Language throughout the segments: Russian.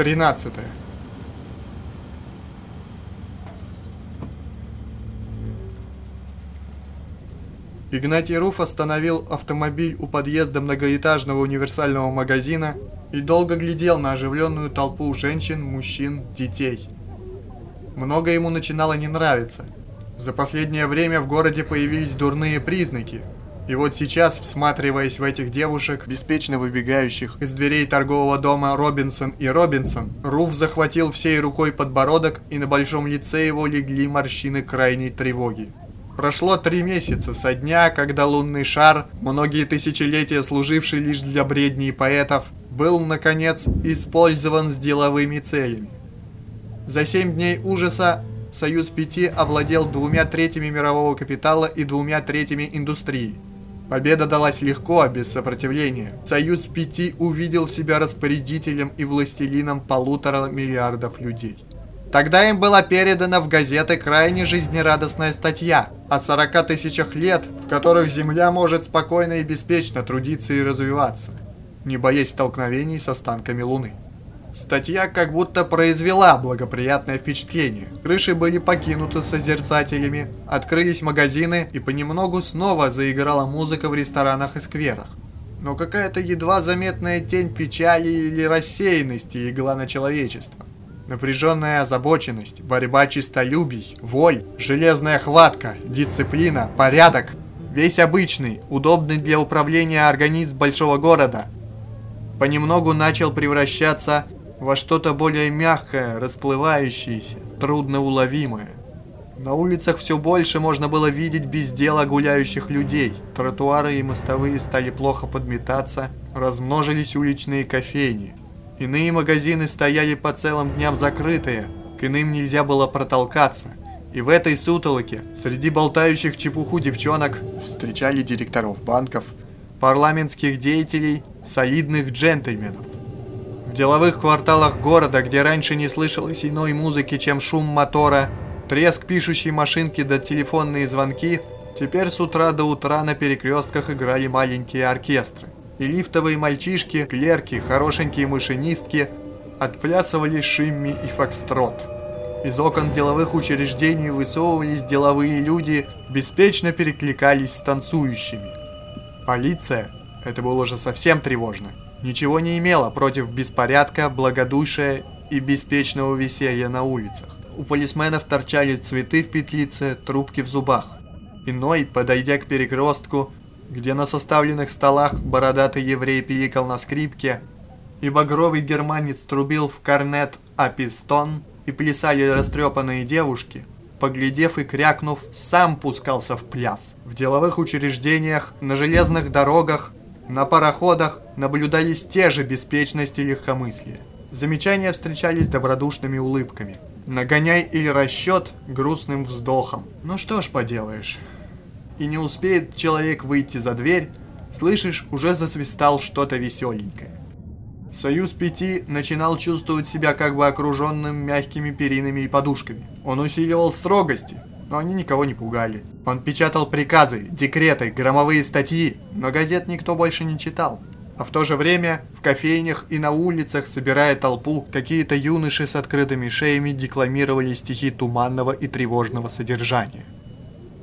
13. Игнатий Руф остановил автомобиль у подъезда многоэтажного универсального магазина и долго глядел на оживленную толпу женщин, мужчин, детей. Много ему начинало не нравиться. За последнее время в городе появились дурные признаки. И вот сейчас, всматриваясь в этих девушек, беспечно выбегающих из дверей торгового дома Робинсон и Робинсон, Руф захватил всей рукой подбородок, и на большом лице его легли морщины крайней тревоги. Прошло три месяца со дня, когда лунный шар, многие тысячелетия служивший лишь для бредней поэтов, был, наконец, использован с деловыми целями. За семь дней ужаса Союз Пяти овладел двумя третьими мирового капитала и двумя третьими индустрии. Победа далась легко, без сопротивления. Союз Пяти увидел себя распорядителем и властелином полутора миллиардов людей. Тогда им была передана в газеты крайне жизнерадостная статья о 40 тысячах лет, в которых Земля может спокойно и беспечно трудиться и развиваться, не боясь столкновений с останками Луны. Статья как будто произвела благоприятное впечатление. Крыши были покинуты созерцателями, открылись магазины и понемногу снова заиграла музыка в ресторанах и скверах. Но какая-то едва заметная тень печали или рассеянности легла на человечество. Напряженная озабоченность, борьба чистолюбий, воль, железная хватка, дисциплина, порядок. Весь обычный, удобный для управления организм большого города понемногу начал превращаться во что-то более мягкое, расплывающееся, трудноуловимое. На улицах все больше можно было видеть без дела гуляющих людей. Тротуары и мостовые стали плохо подметаться, размножились уличные кофейни. Иные магазины стояли по целым дням закрытые, к иным нельзя было протолкаться. И в этой сутолоке, среди болтающих чепуху девчонок, встречали директоров банков, парламентских деятелей, солидных джентльменов. В деловых кварталах города, где раньше не слышалось иной музыки, чем шум мотора, треск пишущей машинки да телефонные звонки, теперь с утра до утра на перекрестках играли маленькие оркестры и лифтовые мальчишки, клерки, хорошенькие машинистки отплясывали шимми и фокстрот. Из окон деловых учреждений высовывались деловые люди, беспечно перекликались с танцующими. Полиция, это было уже совсем тревожно, ничего не имела против беспорядка, благодушия и беспечного веселья на улицах. У полисменов торчали цветы в петлице, трубки в зубах. Иной, подойдя к перекрестку, где на составленных столах бородатый еврей пиликал на скрипке, и багровый германец трубил в корнет апистон, и плясали растрепанные девушки, поглядев и крякнув, сам пускался в пляс. В деловых учреждениях, на железных дорогах, на пароходах наблюдались те же беспечность и легкомыслие. Замечания встречались добродушными улыбками. Нагоняй или расчет грустным вздохом. Ну что ж поделаешь и не успеет человек выйти за дверь, слышишь, уже засвистал что-то веселенькое. Союз Пяти начинал чувствовать себя как бы окруженным мягкими перинами и подушками. Он усиливал строгости, но они никого не пугали. Он печатал приказы, декреты, громовые статьи, но газет никто больше не читал. А в то же время в кофейнях и на улицах, собирая толпу, какие-то юноши с открытыми шеями декламировали стихи туманного и тревожного содержания.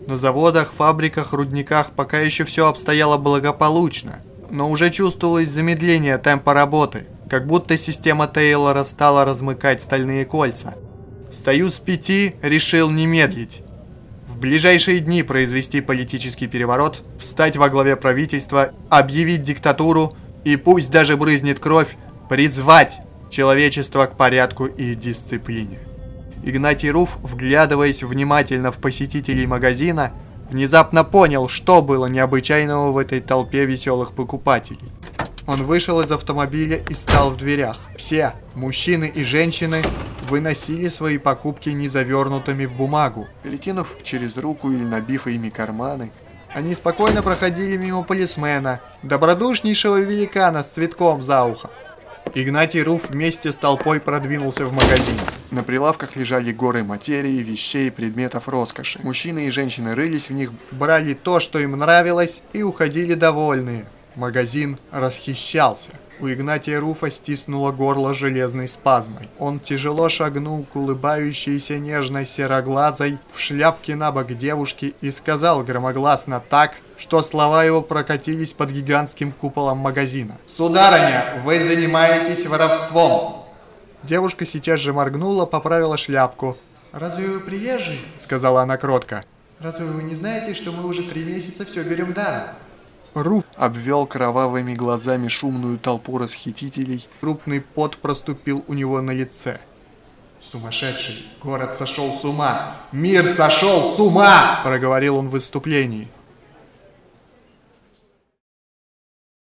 На заводах, фабриках, рудниках пока еще все обстояло благополучно, но уже чувствовалось замедление темпа работы, как будто система Тейлора стала размыкать стальные кольца. Союз Пяти решил не медлить. Ближайшие дни произвести политический переворот, встать во главе правительства, объявить диктатуру и пусть даже брызнет кровь, призвать человечество к порядку и дисциплине. Игнатий Руф, вглядываясь внимательно в посетителей магазина, внезапно понял, что было необычайного в этой толпе веселых покупателей. Он вышел из автомобиля и стал в дверях. Все, мужчины и женщины, выносили свои покупки незавернутыми в бумагу, перекинув через руку или набив ими карманы. Они спокойно проходили мимо полисмена, добродушнейшего великана с цветком за ухом. Игнатий Руф вместе с толпой продвинулся в магазин. На прилавках лежали горы материи, вещей, предметов роскоши. Мужчины и женщины рылись в них, брали то, что им нравилось, и уходили довольные. Магазин расхищался. У Игнатия Руфа стиснуло горло железной спазмой. Он тяжело шагнул к улыбающейся нежной сероглазой в шляпке на бок девушки и сказал громогласно так, что слова его прокатились под гигантским куполом магазина. «Сударыня, вы занимаетесь воровством!» Девушка сейчас же моргнула, поправила шляпку. «Разве вы приезжий?» — сказала она кротко. «Разве вы не знаете, что мы уже три месяца все берем даром?» Руф обвел кровавыми глазами шумную толпу расхитителей. Крупный пот проступил у него на лице. «Сумасшедший! Город сошел с ума! Мир сошел с ума!» – проговорил он в выступлении.